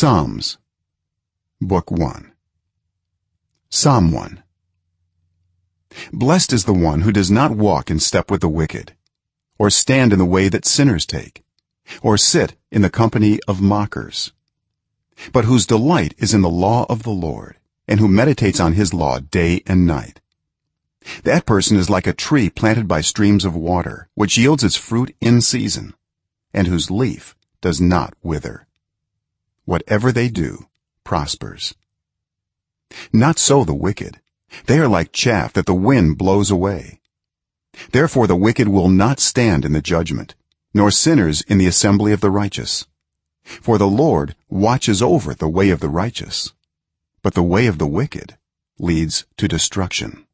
psalms. Book 1 psalm 1 blessed is the one who does not walk in step with the wicked or stand in the way that sinners take or sit in the company of mockers but whose delight is in the law of the lord and who meditates on his law day and night. That person is like a tree planted by streams of water which yields its fruit in season and whose leaf does not wither whatever they do prospers. Not so the wicked. They are like chaff that the wind blows away. Therefore the wicked will not stand in the judgment nor sinners in the assembly of the righteous. For the lord watches over the way of the righteous but the way of the wicked leads to destruction